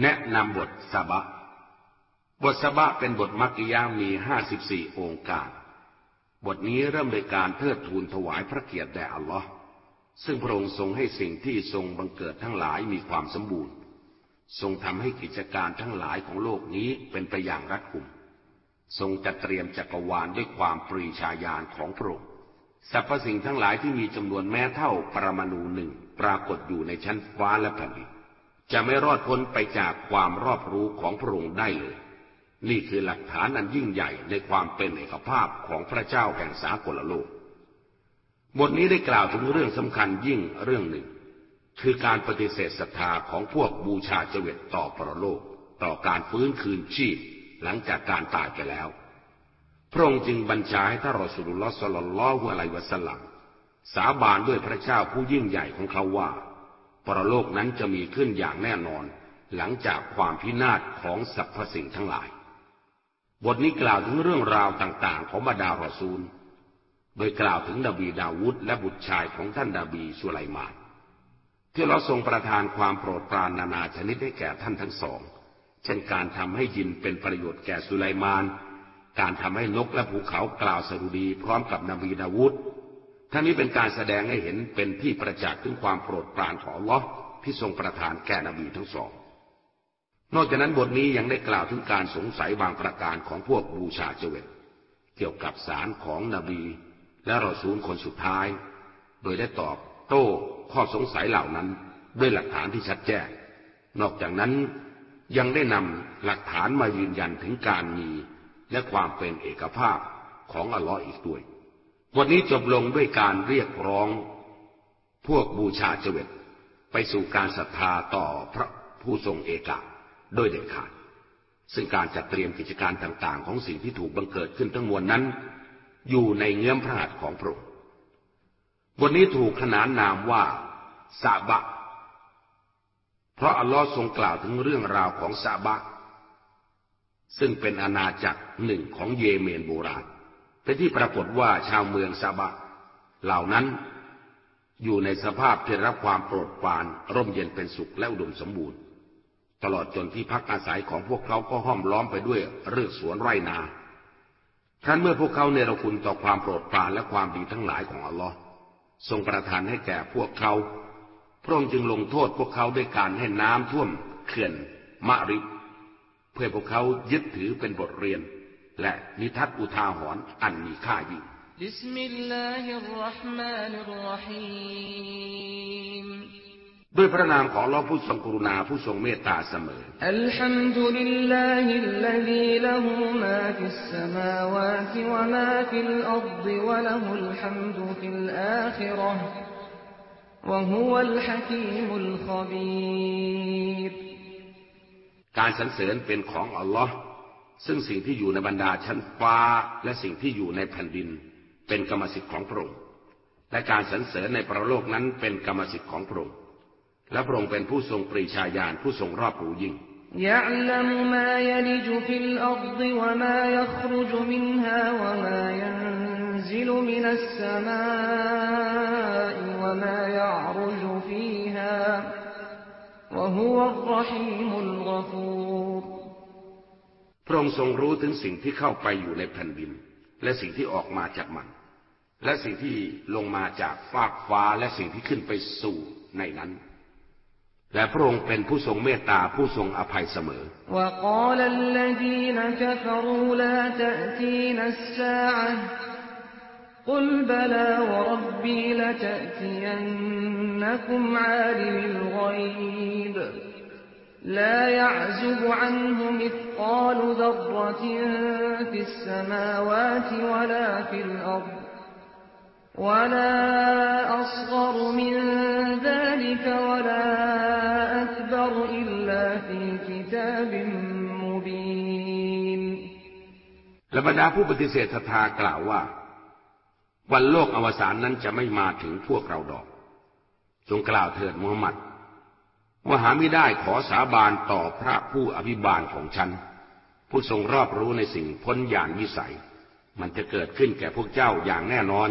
แนะนำบทสบะ บทสบะเป็นบทมักกิยามีห้าสิบสี่องค์การ บทนี้เริ่มโดยการเทิดทูนถวายพระเกียรติแด่อัลลอฮ์ซึ่งพระองค์ทรงให้สิ่งที่ทรงบังเกิดทั้งหลายมีความสมบูรณ์ ทรงทำให้กิจการทั้งหลายของโลกนี้เป็นไปอย่างรัดกุม ทรงจัดเตรียมจักรวาลด้วยความปรีชาญาณของพระองค์สรรพสิ่งทั้งหลายที่มีจำนวนแม้เท่าปรมาณูหนึ่งปรากฏอยู่ในชั้นฟ้าและแผ่นดิน จะไม่รอดพ้นไปจากความรอบรู้ของพระองค์ได้เลย นี่คือหลักฐานอันยิ่งใหญ่ในความเป็นเอกภาพของพระเจ้าแห่งสากลโลก บทนี้ได้กล่าวถึงเรื่องสำคัญยิ่งเรื่องหนึ่ง คือการปฏิเสธศรัทธาของพวกบูชาเจวิตต่อพระโลก ต่อการฟื้นคืนชีพหลังจากการตายไปแล้ว พระองค์จึงบัญชาให้ท่านรอสุลลอฮ์สลลลอฮุอะลัยวะสลัมสาบานด้วยพระเจ้าผู้ยิ่งใหญ่ของเขาว่า ปรโลกนั้นจะมีขึ้นอย่างแน่นอน หลังจากความพินาศของสรรพสิ่งทั้งหลาย บทนี้กล่าวถึงเรื่องราวต่างๆ ของบรรดารอซูล โดยกล่าวถึงนบีดาวุฒและบุตรชายของท่านดาบีสุไลมานที่เราทรงประทานความโปรดปรานนานาชนิดให้แก่ท่านทั้งสอง เช่นการทำให้ยินเป็นประโยชน์แก่สุไลมาน การทำให้นกและภูเขากล่าวสรุดีพร้อมกับนบีดาวุฒ ทั้งนี้เป็นการแสดงให้เห็นเป็นที่ประจักษ์ถึงความโปรดปรานของลอที่ทรงประทานแก่นบีทั้งสอง นอกจากนั้นบทนี้ยังได้กล่าวถึงการสงสัยบางประการของพวกบูชาเจวิตเกี่ยวกับสารของนบี และรอซูลคนสุดท้าย โดยได้ตอบโต้ข้อสงสัยเหล่านั้นด้วยหลักฐานที่ชัดแจ้ง นอกจากนั้นยังได้นำหลักฐานมายืนยันถึงการมีและความเป็นเอกภาพของอัลลอฮ์อีกด้วย บทนี้จบลงด้วยการเรียกร้อง พวกบูชาเจวิตไปสู่การศรัทธาต่อพระผู้ทรงเอกะโดยเด็ดขาด ซึ่งการจัดเตรียมกิจการต่าง ๆ ของสิ่งที่ถูกบังเกิดขึ้นทั้งมวลนั้น อยู่ในเงื้อมพระหัตถ์ของพระองค์บทนี้ถูกขนานนามว่าซาบะ เพราะอัลลอฮ์ทรงกล่าวถึงเรื่องราวของซาบะ ซึ่งเป็นอาณาจักรหนึ่งของเยเมนโบราณ เป็นที่ปรากฏว่าชาวเมืองซาบะ เหล่านั้น อยู่ในสภาพที่รับความโปรดปราน ร่มเย็นเป็นสุขและอุดมสมบูรณ์ ตลอดจนที่พักอาศัยของพวกเขาก็ห้อมล้อมไปด้วยเรือกสวนไร่นาครั้นเมื่อพวกเขาเนรคุณต่อความโปรดปรานและความดีทั้งหลายของอัลลอฮ์ทรงประทานให้แก่พวกเขาพระองค์จึงลงโทษพวกเขาด้วยการให้น้ำท่วมเขื่อนมะริบเพื่อพวกเขายึดถือเป็นบทเรียน และนิทัศน์อุทาหรณ์อันมีค่ายิ่งด้วยพระนามของเราผู้ทรงกรุณาผู้ทรงเมตตาเสมอالحمد لله الذي له ما في السماوات وما في الأرض وله الحمد في الآخرةวะฮุวัลฮะกีมุลคบีรการสรรเสริญเป็นของอัลลอฮ์ ซึ่งสิ่งที่อยู่ในบรรดาชั้นฟ้าและสิ่งที่อยู่ในแผ่นดิน เป็นกรรมสิทธิ์ของพระองค์และการสรรเสริญในประโลกนั้นเป็นกรรมสิทธิ์ของพระองค์และพระองค์เป็นผู้ทรงปรีชาญาณผู้ทรงรอบรู้ยิ่ง يعلم ما يلج في الأرض وما يخرج منها وما ينزل من السماء وما يعرج فيها وهو الرحيم الغفور พระองค์ทรงรู้ถึงสิ่งที่เข้าไปอยู่ในแผ่นดิน และสิ่งที่ออกมาจากมัน และสิ่งที่ลงมาจากฟากฟ้าและสิ่งที่ขึ้นไปสู่ในนั้น และพระองค์เป็นผู้ทรงเมตตาผู้ทรงอภัยเสมอ قل بلى وربي لتأتينكم عالم الغيب لا يعزب عنه مثقال ذرة في السماوات ولا في الأرض ولا أصغر من ذلك ولا أكبر إلا في كتاب مبين และบรรดาผู้ปฏิเสธศรัทธากล่าวว่า วันโลกอวสานนั้นจะไม่มาถึงพวกเราดอก จงกล่าวเถิดมูฮัมหมัด ว่าหาไม่ได้ขอสาบานต่อพระผู้อภิบาลของฉัน ผู้ทรงรอบรู้ในสิ่งพ้นอย่างวิสัย มันจะเกิดขึ้นแก่พวกเจ้าอย่างแน่นอน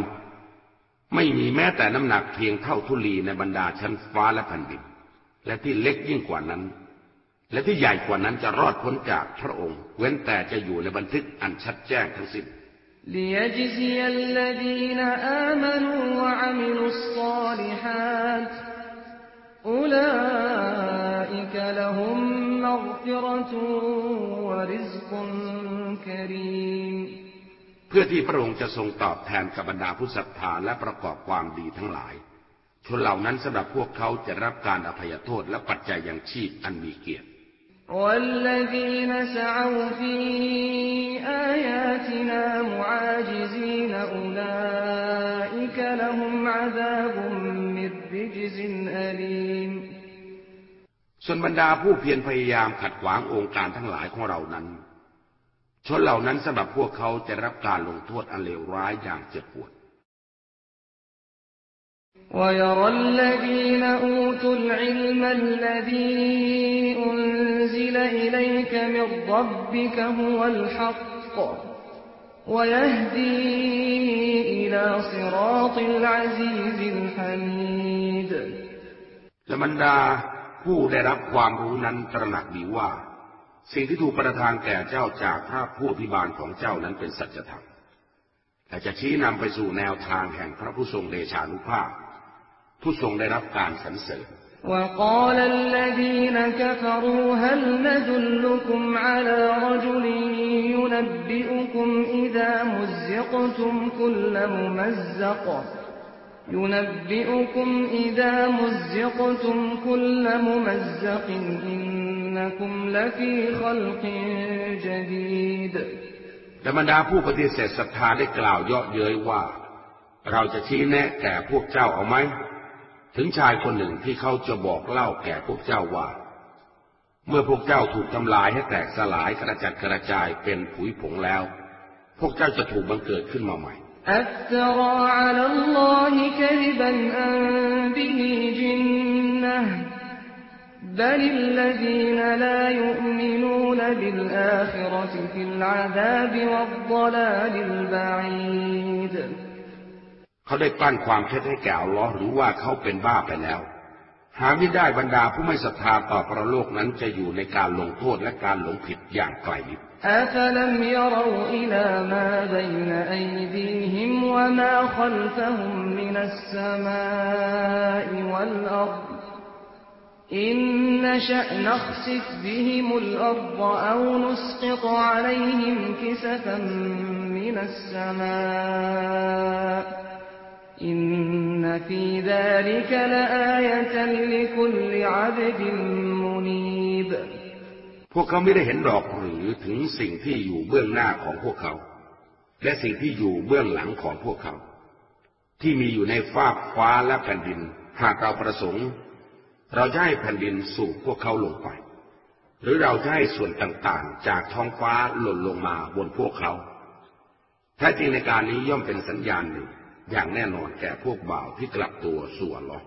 ไม่มีแม้แต่น้ำหนักเพียงเท่าทุลีในบรรดาชั้นฟ้าและแผ่นดินและที่เล็กยิ่งกว่านั้น และที่ใหญ่กว่านั้นจะรอดพ้นจากพระองค์ เว้นแต่จะอยู่ในบันทึกอันชัดแจ้งทั้งสิ้น ليجزي الذين آمنوا وعملوا الصالحات أولئك لهم مغفرة ورزق كريم เพื่อที่พระองค์จะทรงตอบแทนกับบรรดาผู้ศรัทธาและประกอบความดีทั้งหลาย ชนเหล่านั้นสำหรับพวกเขาจะรับการอภัยโทษและปัจจัยยังชีพอันมีเกียรติ والذين سعوا في آياتنا معاجزين أولئك لهم عذاب من رجز أليم ส่วนบรรดาผู้เพียรพยายามขัดขวางองค์การทั้งหลายของเรานั้น ชนเหล่านั้นสำหรับพวกเขาจะรับการลงโทษอันเลวร้ายอย่างเจ็บปวด ويرى الذين أوتوا العلم الذي أنزل إليك من ربك هو الحق ويهدي إلى صراط العزيز الحميد และบรรดาผู้ได้รับความรู้นั้นตระหนักดีว่า สิ่งที่ถูกประทานแก่เจ้าจากพระผู้พิบาลของเจ้านั้นเป็นสัจธรรมและจะชี้นำไปสู่แนวทางแห่งพระผู้ทรงเดชานุภาพ ผู้ทรงได้รับการสรรเสริญ وقال الذين كفروا هل ندلكم على رجل ينبئكم إذا مزقتم كل ممزق ينبئكم إذا مزقتم كل ممزق إنكم لفي خلق جديد และบรรดาผู้ปฏิเสธศรัทธาได้กล่าวเยาะเย้ยว่า เราจะชี้แนะแก่พวกเจ้าเอาไหม ถึงชายคนหนึ่งที่เขาจะบอกเล่าแก่พวกเจ้าว่า เมื่อพวกเจ้าถูกทำลายให้แตกสลายกระจัดกระจายเป็นผุยผงแล้ว พวกเจ้าจะถูกบังเกิดขึ้นมาใหม่ أفترى على الله كذبا أم به جنة بل الذين لا يؤمنون بالآخرة في العذاب والضلال البعيد เขาได้ปั้นความเท็จให้แก่อัลลอฮ์หรือว่าเขาเป็นบ้าไปแล้ว หาไม่ได้บรรดาผู้ไม่ศรัทธาต่อพระโลกนั้นจะอยู่ในการลงโทษและการหลงผิดอย่างไกลลิบ أفلم يروا إلى ما بين أيديهم وما خلفهم من السماء والأرض إن نشأ نخسف بهم الأرض أو نسقط عليهم كسفا من السماء อินนฟีดาลิกลาอายะตันลิคุลอับดิมุนีบพวกเขาไม่ได้เห็นดอกหรือถึงสิ่งที่อยู่เบื้องหน้าของพวกเขา และสิ่งที่อยู่เบื้องหลังของพวกเขา ที่มีอยู่ในฟ้ากฟ้าและแผ่นดิน หากเราประสงค์ เราจะให้แผ่นดินสู่พวกเขาลงไป หรือเราจะให้ส่วนต่างๆ จากท้องฟ้าหล่นลงมาบนพวกเขาแท้จริงในการนี้ย่อมเป็นสัญญาณหนึ่ง อย่างแน่นอนแก่พวกบ่าวที่กลับตัวส่วนหรอก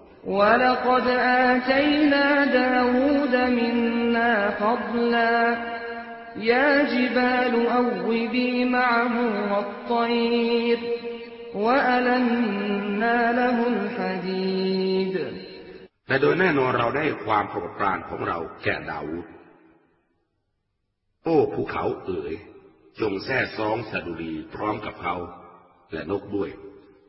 และโดยแน่นอนเราได้ความโปรดปรานของเราแก่ดาวุธโอ้ภูเขาเอ๋ย จงแท้ซองสะดุดีพร้อมกับเขา และนกด้วย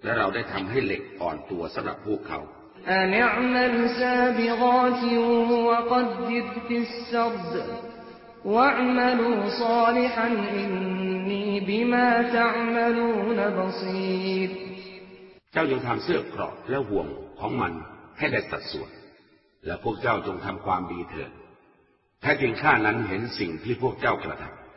และเราได้ทำให้เหล็กอ่อนตัวสำหรับพวกเขา أن اعمل سابغات وقدر في السرد واعملوا صالحا إني بما تعملون بصير เจ้าจงทำเสื้อเกราะและห่วงของมันให้ได้สัดส่วน และพวกเจ้าจงทำความดีเถิดแท้จริงข้านั้นเห็นสิ่งที่พวกเจ้ากระทำ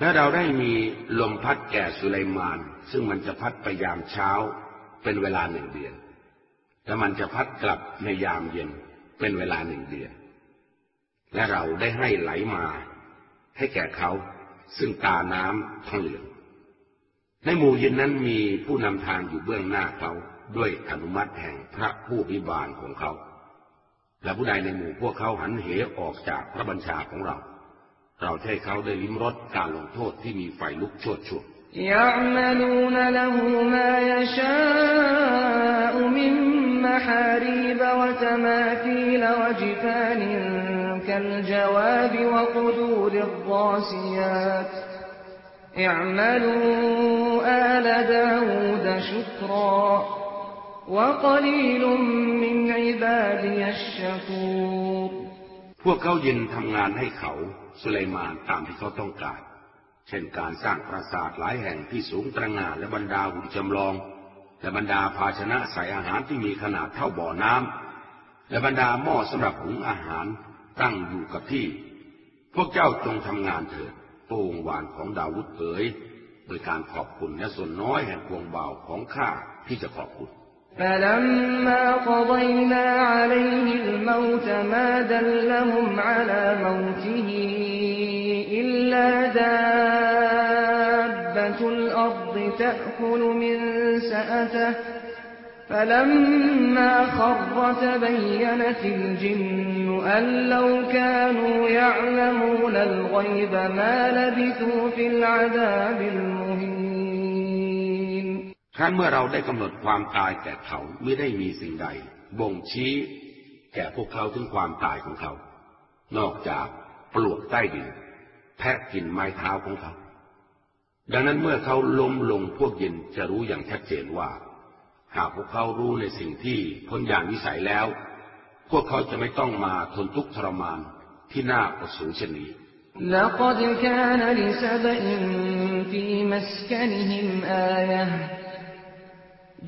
และเราได้มีลมพัดแก่สุไลมาน ซึ่งมันจะพัดไปยามเช้า เป็นเวลาหนึ่งเดือน และมันจะพัดกลับในยามเย็น เป็นเวลาหนึ่งเดือน และเราได้ให้ไหลมา ให้แก่เขาซึ่งตาน้ำทั้งเหลือง ในหมู่ยินนั้นมีผู้นำทางอยู่เบื้องหน้าเขาด้วยอนุมัติแห่งพระผู้วิบาลของเขา และผู้ใดในหมู่พวกเขาหันเหออกจากพระบัญชาของเรา เราให้เขาได้ลิ้มรสการลงโทษที่มีไฟลุกโชดช่วง يعملون له ما يشاء من محاريب وتماثيل وجفان كالجواب وقدور الراسيات اعملوا آل داود شكرا وقليل من عبادي الشكور พวกเขายินทำงานให้เขา สุไลมานตามที่เขาต้องการ เช่นการสร้างปราสาทหลายแห่งที่สูงตระหง่านและบรรดาหุ่นจำลอง และบรรดาภาชนะใส่อาหารที่มีขนาดเท่าบ่อน้ำและบรรดาหม้อสำหรับหุงอาหารตั้งอยู่กับที่ พวกเจ้าจงทำงานเถิดโอ่งวานของดาวุฒเอ๋ยโดยการขอบคุณและส่วนน้อยแห่งพวงเบาของข้าที่จะขอบคุณ فلما قضينا عليه الموت ما دلهم على موته إلا دابة الأرض تأكل من سأته فلما خر تبينت الجن أن لو كانوا يعلمون الغيب ما لبثوا في العذاب المهين ครั้นเมื่อเราได้กำหนดความตายแก่เขาไม่ได้มีสิ่งใด บ่งชี้ แก่พวกเขาถึงความตายของเขา นอกจากปลวกใต้ดิน แทะกินไม้เท้าของเขา ดังนั้นเมื่อเขาล้มลงพวกยินจะรู้อย่างชัดเจนว่า หากพวกเขารู้ในสิ่งที่พ้นอย่างวิสัยแล้ว พวกเขาจะไม่ต้องมาทนทุกข์ทรมานที่น่าอดสูงเช่นนี้ لقد كان لسبإ في مسكنهم آية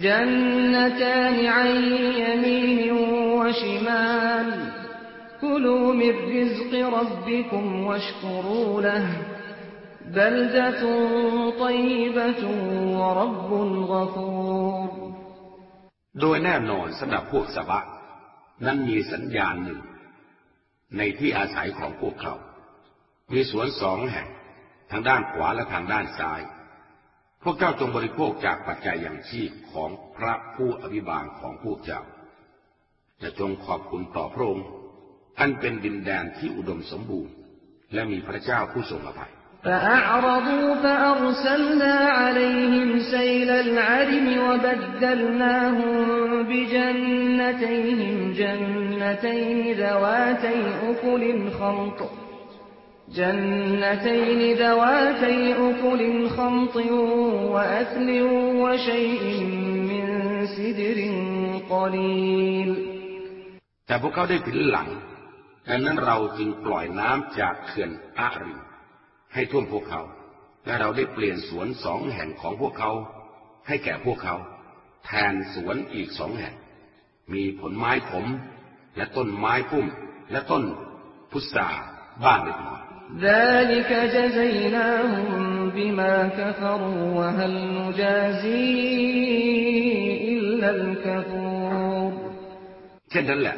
جنتان عن يمين وشمال كلوا من رزق ربكم واشكروا له بلدة طيبة ورب غفور โดยแน่นอนสำหรับพวกสบะนั้นมีสัญญาณหนึ่ง ในที่อาศัยของพวกเขา มีสวนสองแห่ง ทางด้านขวาและทางด้านซ้าย พวกเจ้าจงบริโภคจากปัจจัยอย่างชีพของพระผู้อภิบาลของพวกเจ้าจะจงขอบคุณต่อพระองค์ อันเป็นดินแดนที่อุดมสมบูรณ์ และมีพระเจ้าผู้ทรงอภัย فأعرضوا فأرسلنا عليهم سيل العرم وبدلناهم بجنتيهم جنتين ذواتي أكل خمط جنتين ذواتي أكل خمط وأثل وشيء من سدر قليل แต่พวกเขาได้ผินหลัง ดังนั้นเราจึงปล่อยน้ำจากเขื่อนอาริมให้ท่วมพวกเขา และเราได้เปลี่ยนสวนสองแห่งของพวกเขา ให้แก่พวกเขา แทนสวนอีกสองแห่ง มีผลไม้ขมและต้นไม้พุ่ม และต้นพุทราบ้างเล็กน้อย ذلك جزيناهم بما كفروا وهل نجازي إلا الكفور เช่นนั้นแหละ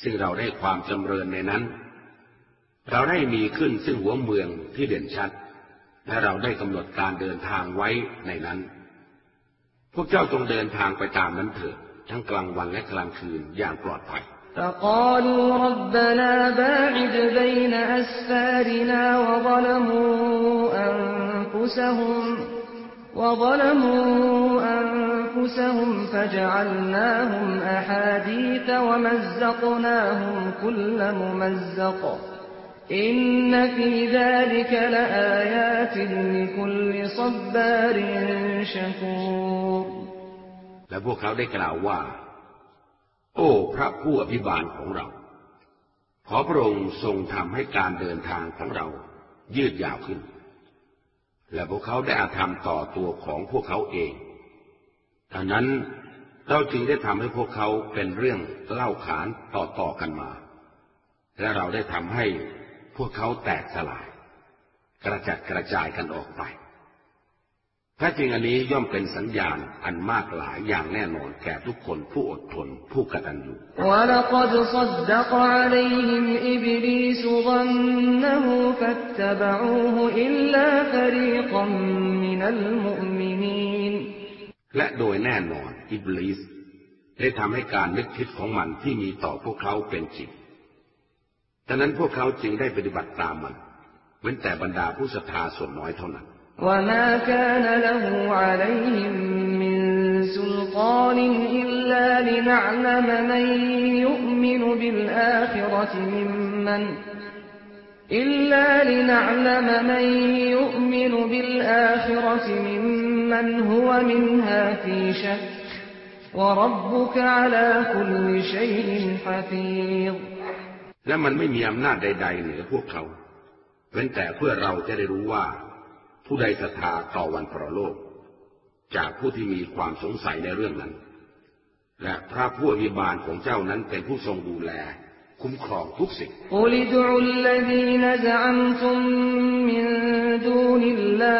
ซึ่งเราได้ความจำเริญในนั้น เราได้มีขึ้นซึ่งหัวเมืองที่เด่นชัด และเราได้กำหนดการเดินทางไว้ในนั้น พวกเจ้าจงเดินทางไปตามนั้นเถิดทั้งกลางวันและกลางคืนอย่างปลอดภัย فقالوا ربنا باعد بين أسفارنا وظلموا أنفسهم وظلموا أنفسهم فجعلناهم أحاديث ومزقناهم كل ممزق إن في ذلك لآيات لكل صبار شكور และพวกเขาได้กล่าวว่า โอ้ พระผู้อภิบาลของเรา ขอพระองค์ทรงทำให้การเดินทางของเรายืดยาวขึ้น และพวกเขาได้อาธรรมต่อตัวของพวกเขาเอง ดังนั้นเราจึงได้ทำให้พวกเขาเป็นเรื่องเล่าขานต่อๆกันมา และเราได้ทำให้พวกเขาแตกสลาย กระจัดกระจายกันออกไปถ้าจริงอันนี้ย่อมเป็นสัญญาณอันมากหลายอย่างแน่นอนแก่ทุกคนผู้อดทนผู้กตัญญูและ โดยแน่นอนอิบลิสได้ทำให้การนึกคิดของมันที่มีต่อพวกเขาเป็นจริงดังนั้นพวกเขาจึงได้ปฏิบัติตามมัน เว้นแต่บรรดาผู้ศรัทธาส่วนน้อยเท่านั้น وما كان له عليهم من سلطان إلا لنعلم من يؤمن بالآخرة ممن إلا لنعلم من يؤمن بالآخرة ممن มันฮุวมินฮาฟีชักวรับบุกอาลาคุและมันไม่มีอำนาจใด ๆ เหนือพวกเขาเว้นแต่เพื่อเราจะได้รู้ว่า ผู้ใดศรัทธาต่อวันประโลก จากผู้ที่มีความสงสัยในเรื่องนั้น และพระผู้อภิบาลของเจ้านั้นเป็นผู้ทรงดูแล คุ้มครองทุกสิ่งโอลิดุลลดีนซะอัมตุมมินดูนิลลา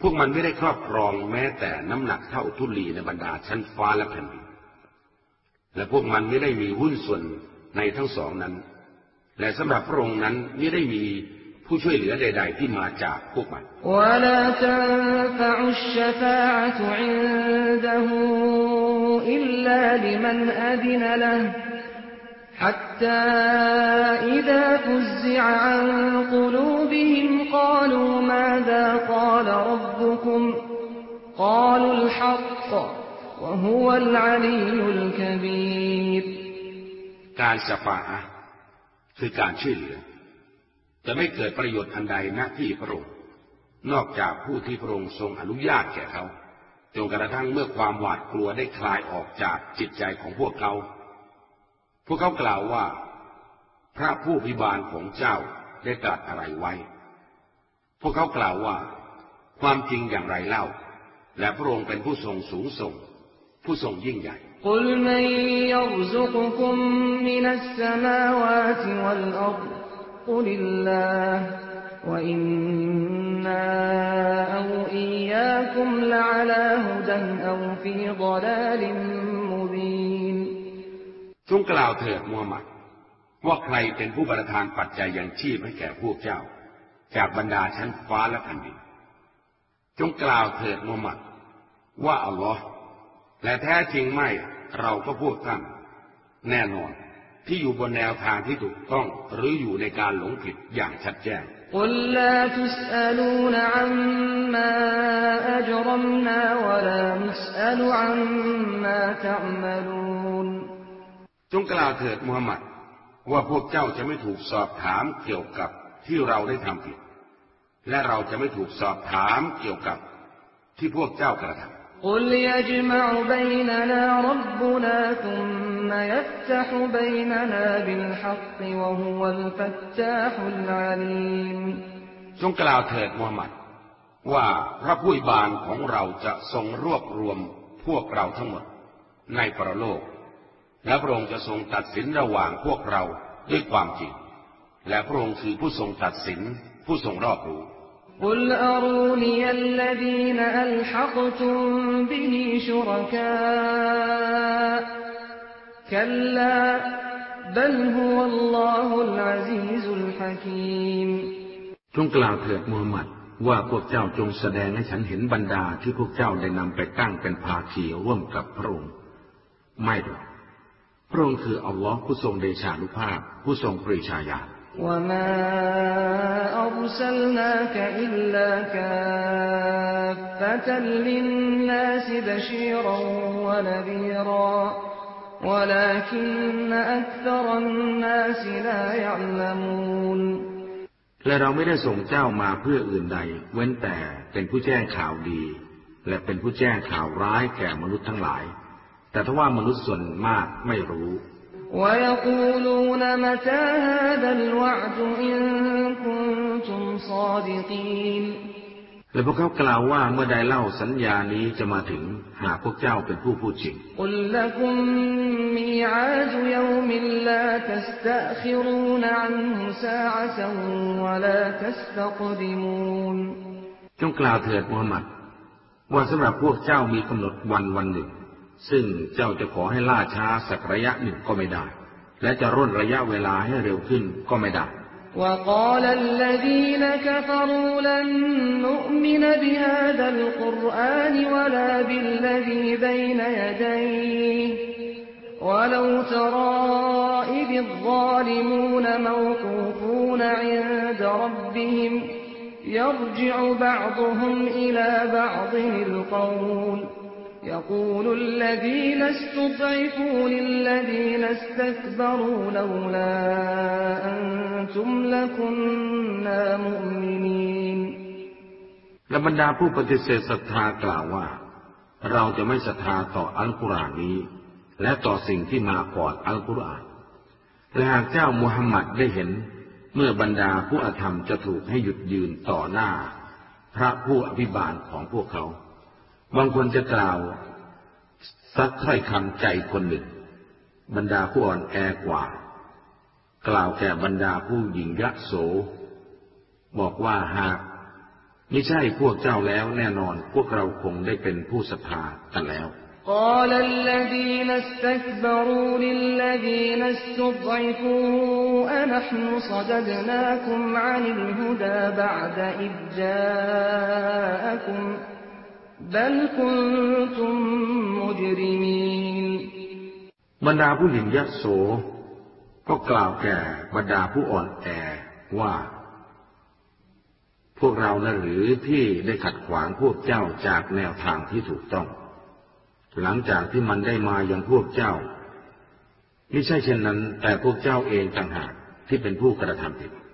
พวกมันไม่ได้ครอบครองแม้แต่น้ำหนักเท่าทุลีในบรรดาชั้นฟ้าและแผ่นดิน และพวกมันไม่ได้มีหุ้นส่วนในทั้งสองนั้น และสำหรับพระองค์นั้นไม่ได้มีผู้ช่วยเหลือใด ๆ ที่มาจากพวกมันและ حتى إذا فزع عن قلوبهم قالوا ماذا قال ربكم قالوا الحق وهو العلي الكبير การสฟาคือการช่วยเหลือจะไม่เกิดประโยชน์อันใดณที่พระองค์นอกจากผู้ที่พระองค์ทรงอนุญาตแก่เขาจนกระทั่งเมื่อความหวาดกลัวได้คลายออกจากจิตใจของพวกเขา พวกเขากล่าวว่า พระผู้พิบาลของเจ้าได้ตรัสอะไรไว้ พวกเขากล่าวว่า ความจริงอย่างไรเล่า และพระองค์เป็นผู้ทรงสูงส่ง ผู้ทรงยิ่งใหญ่ قل จงกล่าวเถิดมูฮัมหมัด ว่าใครเป็นผู้ประทานปัจจัยยังชีพให้แก่พวกเจ้า จากบรรดาชั้นฟ้าและแผ่นดิน จงกล่าวเถิดมูฮัมหมัด ว่าอัลลอฮ์และแท้จริงไม่เราก็พวกท่าน แน่นอนที่อยู่บนแนวทางที่ถูกต้องหรืออยู่ในการหลงผิดอย่างชัดแจ้งจ จงกล่าวเถิดมูฮัมหมัดว่าพวกเจ้าจะไม่ถูกสอบถามเกี่ยวกับที่เราได้ทำผิด และเราจะไม่ถูกสอบถามเกี่ยวกับที่พวกเจ้ากระทำจงกล่าวเถิดมูฮัมหมัด ว่าพระผู้บานของเราจะทรงรวบรวมพวกเราทั้งหมด ในปรโลก และพระองค์จะทรงตัดสินระหว่างพวกเราด้วยความจริง และพระองค์คือผู้ทรงตัดสินผู้ทรงรอบรู้กุลอรูนียัลลดีนอัลฮักตุมบิฮิชุรกาคัลลาบัลฮุวัลลอฮุลอาซีซุลฮะคีมจงกล่าวเถิดมูฮัมหมัดว่าพวกเจ้าจงแสดงให้ฉันเห็นบรรดาที่พวกเจ้าได้นำไปตั้งเป็นภาคีร่วมกับพระองค์ ไม่หรอก พระองค์คืออัลลอฮ์ผู้ทรงเดชานุภาพ ผู้ทรงปริชาญาและเราไม่ได้ส่งเจ้ามาเพื่ออื่นใด เว้นแต่เป็นผู้แจ้งข่าวดี และเป็นผู้แจ้งข่าวร้ายแก่มนุษย์ทั้งหลาย แต่ถ้าว่ามนุษย์ส่วนมากไม่รู้ และพวกเขากล่าวว่าเมื่อใดเล่าสัญญานี้จะมาถึงหากพวกเจ้าเป็นผู้พูดจริงจงกล่าวเถิดมูฮัมหมัดว่าสำหรับพวกเจ้ามีกำหนดวันวันหนึ่ง ซึ่งเจ้าจะขอให้ล่าช้าสักระยะหนึ่งก็ไม่ได้ และจะร่นระยะเวลาให้เร็วขึ้นก็ไม่ได้ وقال الذين كفروا لن نؤمن بهذا القرآن ولا بالذي بين يديه ولو ترى إذ الظالمون موقوفون عند ربهم يرجع بعضهم إلى بعض القول يقول الذين استضعفوا للذين استكبروا لولا أنتم لكنا مؤمنين และบรรดาผู้ปฏิเสธศรัทธากล่าวว่า เราจะไม่ศรัทธาต่ออัลกุรอานนี้ และต่อสิ่งที่มาก่อนอัลกุรอานและหากเจ้ามุฮัมมัดได้เห็น เมื่อบรรดาผู้อธรรมจะถูกให้หยุดยืนต่อหน้า พระผู้อภิบาลของพวกเขา บางคนจะกล่าวซักถ้อยคำใจคนหนึ่ง บรรดาผู้อ่อนแอกว่า กล่าวแก่บรรดาผู้หญิงยะโส บอกว่าหากไม่ใช่พวกเจ้าแล้วแน่นอนพวกเราคงได้เป็นผู้ศรัทธากันแล้ว قال الذين استكبروا للذين استضعفوا أنحن صددناكم عن الهدى بعد إذ جاءكم بل كنتم مجرمين บรรดาผู้หญิงยะโส ก็กล่าวแก่บรรดาผู้อ่อนแอว่า พวกเรานะหรือที่ได้ขัดขวางพวกเจ้าจากแนวทางที่ถูกต้อง หลังจากที่มันได้มาอย่างพวกเจ้า ไม่ใช่เช่นนั้น แต่พวกเจ้าเองต่างหากที่เป็นผู้กระทำผิด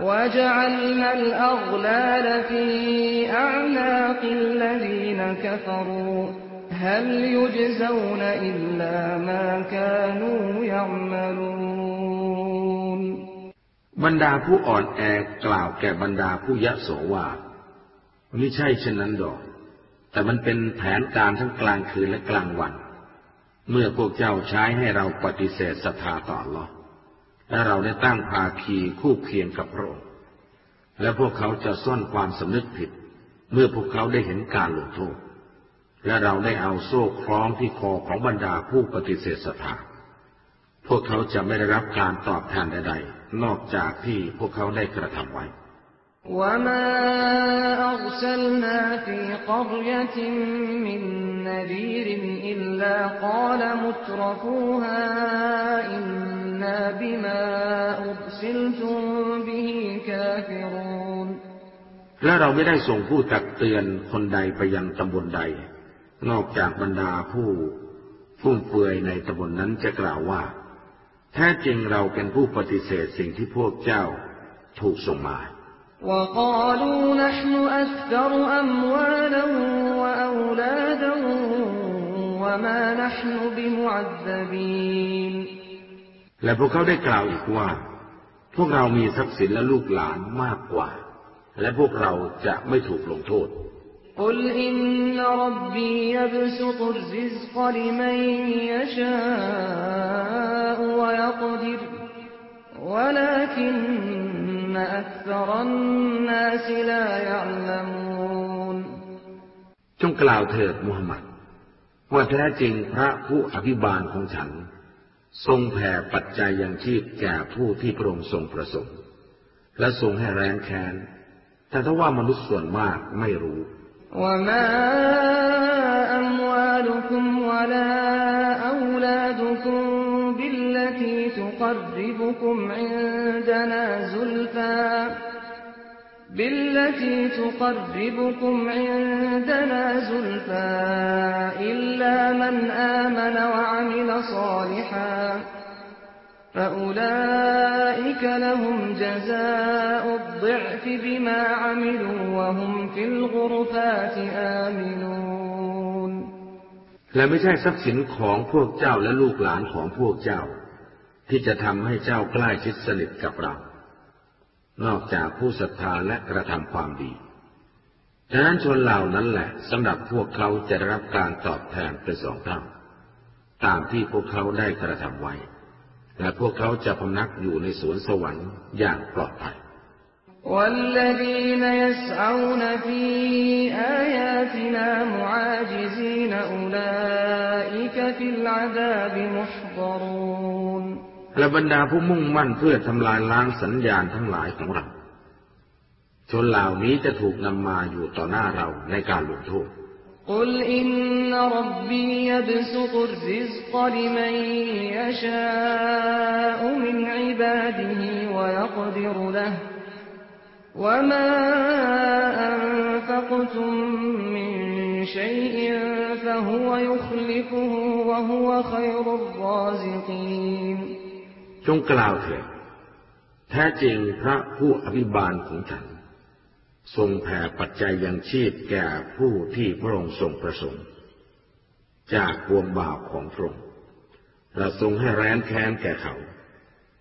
وجعلنا الأغلال في أعناق الذين كفروا هل يجزون إلا ما كانوا يعملون บรรดาผู้อ่อนแอกล่าวแก่บรรดาผู้ยะโสว่าไม่ใช่เช่นนั้นดอก แต่มันเป็นแผนการทั้งกลางคืนและกลางวัน เมื่อพวกเจ้าใช้ให้เราปฏิเสธศรัทธาต่อหรอ และเราได้ตั้งภาคีคู่เคียงกับพระองค์ และพวกเขาจะซ่อนความสำนึกผิด เมื่อพวกเขาได้เห็นการลงโทษ และเราได้เอาโซ่คล้องที่คอของบรรดาผู้ปฏิเสธศรัทธา พวกเขาจะไม่ได้รับการตอบแทนใดๆ นอกจากที่พวกเขาได้กระทำไว้ وما أرسلنا في قرية من نذير إلا قال مترفوها إن إنا بما أرسلتم به كافرون และเราไม่ได้ส่งผู้ตักเตือนคนใดไปยังตำบลใด นอกจากบรรดาผู้ฟุ่มเฟือยในตำบลนนั้นจะกล่าวว่า แท้จริงเราเป็นผู้ปฏิเสธสิ่งที่พวกเจ้าถูกส่งมา وقالوا نحن أكثر أموالا وأولادا وما نحن بمعذبين และพวกเขาได้กล่าวอีกว่า พวกเรามีทรัพย์สินและลูกหลานมากกว่า และพวกเราจะไม่ถูกลงโทษ قل إن ربي يبسط الرزق لمن يشاء ويقدر ولكن أكثر أكثر الناس لا يعلمون จงกล่าวเถิดมูฮัมหมัด ว่าแท้จริงพระผู้อภิบาลของฉัน ทรงแผ่ปัจจัยยังชีพแก่ผู้ที่พระองค์ทรงประสงค์ และทรงให้แรงแค้นแต่ถ้าว่ามนุษย์ส่วนมากไม่รู้ وما أموالكم ولا أولادكم بالتي تقربكم عندنا زلفى بالتي تقربكم عندنا زلفى إلا من آمن وعمل صالحا فأولئك لهم جزاء الضعف بما عملوا وهم في الغرفات آمنون และไม่ใช่ทรัพย์สินของพวกเจ้าและลูกหลานของพวกเจ้า ที่จะทำให้เจ้าใกล้ชิดสนิทกับเรา นอกจากผู้ศรัทธาและกระทำความดีฉะนั้นชนเหล่านั้นแหละสำหรับพวกเขาจะได้รับการตอบแทนเป็นสองเท่าตามที่พวกเขาได้กระทำไว้ และพวกเขาจะพำนักอยู่ในสวนสวรรค์อย่างปลอดภัย والذين يسعون في آياتنا معاجزين أولئك في العذاب محضرون และบรรดาผู้มุ่งมั่นเพื่อทำลายล้างสัญญาณทั้งหลายของเรา ชนเหล่านี้จะถูกนำมาอยู่ต่อหน้าเราในการลงโทษ قل إن ربي يبسط الرزق لمن يشاء من عباده ويقدر له وما أنفقتم من شيء فهو يخلفه وهو خير الرازقين จงกล่าวเถิดแท้จริงพระผู้อภิบาลของฉัน ทรงแผ่ปัจจัยยังชีพแก่ผู้ที่พระองค์ทรงประสงค์ จากบวมบาปของพระองค์และทรงให้แร้นแค้นแก่เขา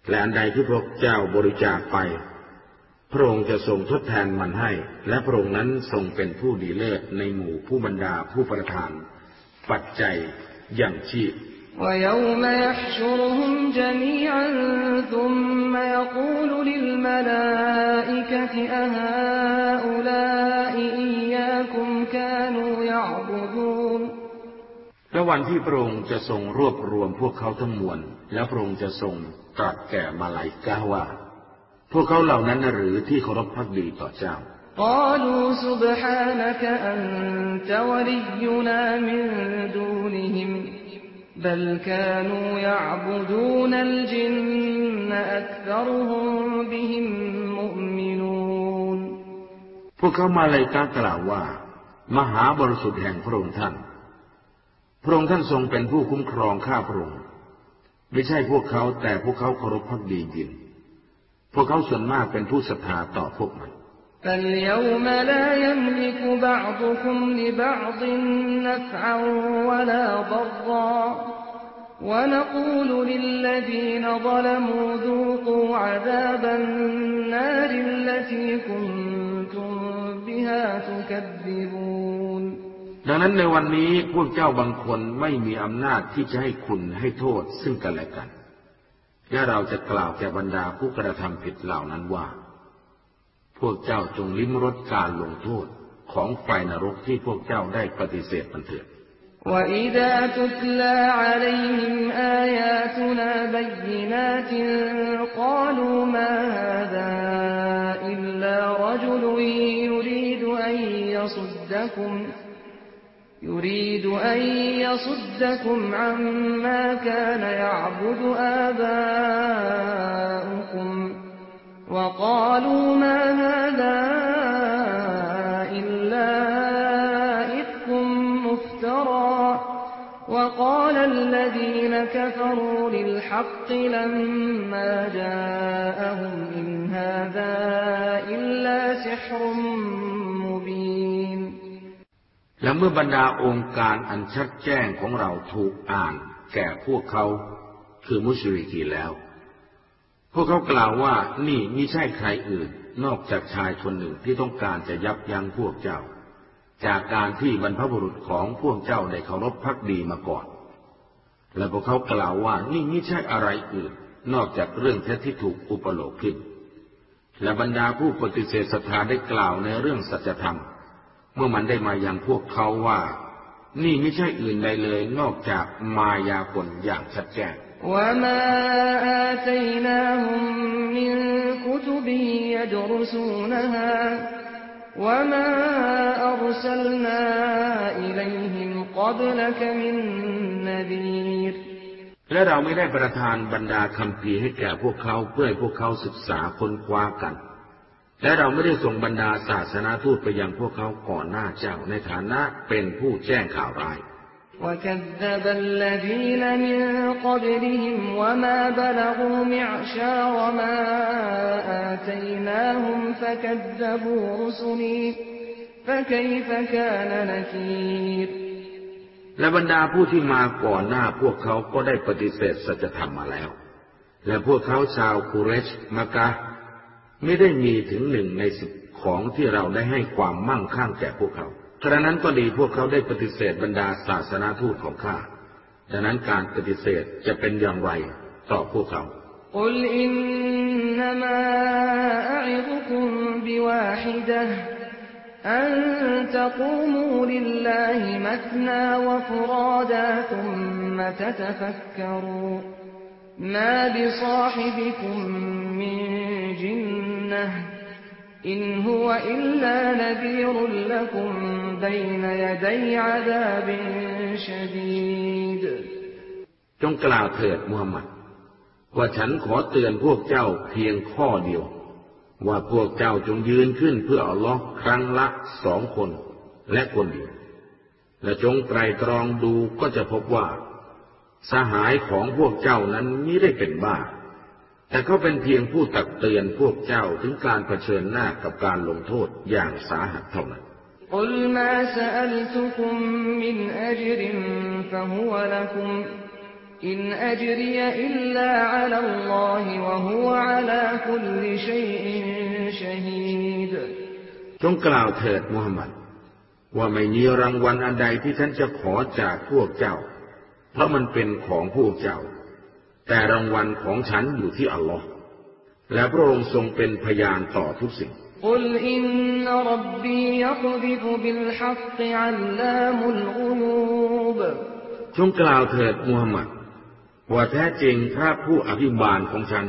และอันใดที่พระเจ้าบริจาคไป พระองค์จะทรงทดแทนมันให้ และพระองค์นั้นทรงเป็นผู้ดีเลิศในหมู่ผู้บรรดาผู้ประทาน ปัจจัยอยังชีพ ويوم يحشرهم جميعا ثم يقول للملائكة أهؤلاء إياكم كانوا يعبدون และวันที่พระองค์จะทรงรวบรวมพวกเขาทั้งมวล และพระองค์จะทรงตรัสแก่มาลายกาว่า พวกเขาเหล่านั้นน่ะหรือที่เคารพพักดีต่อเจ้า قالوا سبحانك أنت ولينا من دونهم بل كانوا يعبدون الجن أكثرهم بهم مؤمنون พวกเขามาลายกากล่าวว่า มหาบริสุทธิ์แห่งพระองค์ท่าน พระองค์ท่านทรงเป็นผู้คุ้มครองข้าพระองค์ ไม่ใช่พวกเขาแต่พวกเขาเคารพพักดียิน พวกเขาส่วนมากเป็นผู้ศรัทธาต่อพวกมัน فاليوم لا يملك بعضكم لبعض نفعا ولا ضرا ونقول للذين ظلموا ذوقوا عذاب النار التي كنتم بها تكذبون ดังนั้นในวันนี้พวกเจ้าบางคนไม่มีอำนาจที่จะให้คุณให้โทษซึ่งกันและกัน และเราจะกล่าวแก่บรรดาผู้กระทำผิดเหล่านั้นว่า พวกเจ้าจงลิ้มรสการลงโทษของไฟนรกที่พวกเจ้าได้ปฏิเสธมันเถิด وإذا تتلى عليهم آياتنا بينات قالوا ما هذا إلا رجل يريد أن يصدكم يريد أن يصدكم عما كان يعبد آباؤكم وقالوا ما هذا إلا إفك مفترى وقال الذين كفروا للحق لما جاءهم إن هذا إلا سحر مبين และเมื่อบรรดาองค์การอันชัดแจ้งของเราถูกอ่านแก่พวกเขาคือมุชริกีแล้ว พวกเขากล่าวว่านี่มิใช่ใครอื่น นอกจากชายคนหนึ่งที่ต้องการจะยับยั้งพวกเจ้า จากการที่บรรพบุรุษของพวกเจ้าได้เคารพพักดีมาก่อน และพวกเขากล่าวว่านี่มิใช่อะไรอื่น นอกจากเรื่องเท็จที่ถูกอุปโลกขึ้น และบรรดาผู้ปฏิเสธศรัทธาได้กล่าวในเรื่องสัจธรรม เมื่อมันได้มาอย่างพวกเขาว่า นี่ไม่ใช่อื่นใดเลย นอกจากมายากลอย่างชัดแจ้ง وما آتيناهم من كتب يدرسونها وما أرسلنا إليهم قبلك من نذير และเราไม่ได้ประทานบรรดาคำพีให้แก่พวกเขาเพื่อให้พวกเขาศึกษาค้นคว้ากัน และเราไม่ได้ส่งบรรดาศาสนาทูตไปยังพวกเขาก่อนหน้าเจ้าในฐานะเป็นผู้แจ้งข่าวร้าย وكذب الذين من قبلهم وما بلغوا معشار ما آتيناهم فكذبوا رسلي فكيف كان نكير และบรรดาผู้ที่มาก่อนหน้าพวกเขาก็ได้ปฏิเสธสัจธรรมมาแล้ว และพวกเขาชาวคูเรชมากะไม่ได้มีถึงหนึ่งในสิบของที่เราได้ให้ความมั่งคั่งแก่พวกเขา กระนั้นก็ดีพวกเขาได้ปฏิเสธบรรดาศาสนาทูตของข้าดังนั้นการปฏิเสธจะเป็นอย่างไรต่อพวกเขา قل إنما أعظكم بواحدة أن تقوموا لله مثنى وفرادا ثم تتفكروا ما بصاحبكم من อินหุวอิลลานดีรุลละกุมบัยนยดัยอาดาบินชดีดจงกล่าวเถิดมูฮัมหมัด ว่าฉันขอเตือนพวกเจ้าเพียงข้อเดียว ว่าพวกเจ้าจงยืนขึ้นเพื่ออัลลอฮ์ครั้งละสองคนและคนเดียว และจงไตรตรองดูก็จะพบว่า สหายของพวกเจ้านั้นไม่ได้เป็นบ้า แต่เขาเป็นเพียงผู้ตักเตือนพวกเจ้าถึงการเผชิญหน้ากับการลงโทษอย่างสาหัสเท่านั้นกลมาสัลตุคุมมินอัจริมฟะฮุวะลักุมอินอัจริยอิลลาอัลลอฮิวะฮุวะลาคุลลิชัยอินชฮีดจงกล่าวเถิดมุฮัมมัด ว่าไม่มีรางวัลอันใดที่ฉันจะขอจากพวกเจ้า เพราะมันเป็นของพวกเจ้า แต่รางวัลของฉันอยู่ที่อัลลอฮ์และพระองค์ทรงเป็นพยานต่อทุกสิ่งจงกล่าวเถิดมูฮัมหมัดว่าแท้จริงพระผู้อภิบาลของฉัน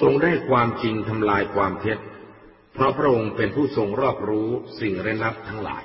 ทรงได้ความจริงทำลายความเท็จ เพราะพระองค์เป็นผู้ทรงรอบรู้สิ่งเร้นลับทั้งหลาย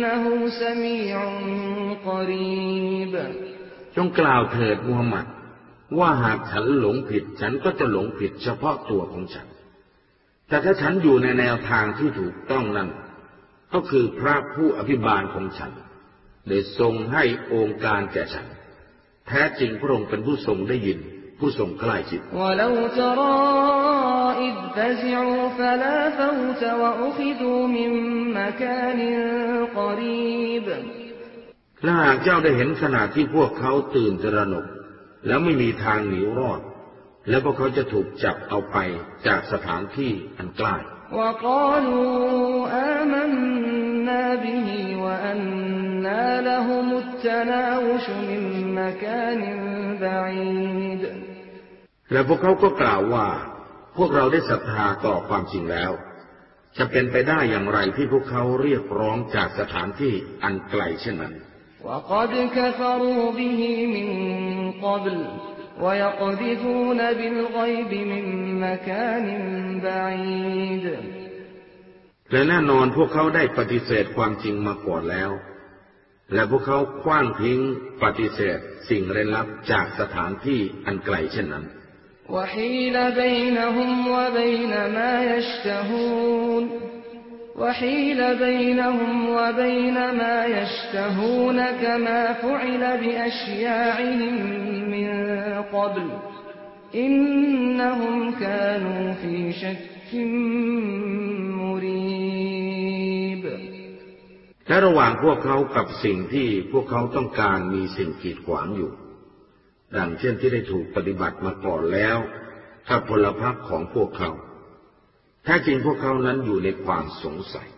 وإن اهتديت فبما يوحي إلي ربي إنه سميع قريب จงกล่าวเถิดมูฮัมหมัด ว่าหากฉันหลงผิด ฉันก็จะหลงผิดเฉพาะตัวของฉัน แต่ถ้าฉันอยู่ในแนวทางที่ถูกต้องนั้น ก็คือพระผู้อภิบาลของฉันได้ทรงให้องค์การแก่ฉัน แท้จริงพระองค์เป็นผู้ทรงได้ยิน ผู้ทรงใกล้ชิด ولو ترى إذ فزعوا فلا فوت وأخذوا من مكان قريب และหากเจ้าได้เห็นขณะที่พวกเขาตื่นตระหนก แล้วไม่มีทางหนีรอด แล้วพวกเขาจะถูกจับเอาไปจากสถานที่อันใกล้ وقالوا آمنا به وأنا لهم التناوش من مكان بعيد และพวกเขาก็กล่าวว่า พวกเราได้ศรัทธาต่อความจริงแล้ว จะเป็นไปได้อย่างไรที่พวกเขาเรียกร้องจากสถานที่อันไกลเช่นนั้น وقد كفروا به من قبل ويقذفون بالغيب من مكان بعيد และแน่นอนพวกเขาได้ปฏิเสธความจริงมาก่อนแล้ว และพวกเขาคว้างทิ้งปฏิเสธสิ่งเร้นลับจากสถานที่อันไกลเช่นนั้น وحيل بينهم وبين ما يشتهون وحيل بينهم وبين ما يشتهون كما فعل بأشياعهم من قبل إنهم كانوا في شك مريب และระหว่างพวกเขากับสิ่งที่พวกเขาต้องการมีสิ่งกีดขวางอยู่ ดังเช่นที่ได้ถูกปฏิบัติมาก่อนแล้วกับพลภาพของพวกเขาแท้จริงพวกเขานั้นอยู่ในความสงสัย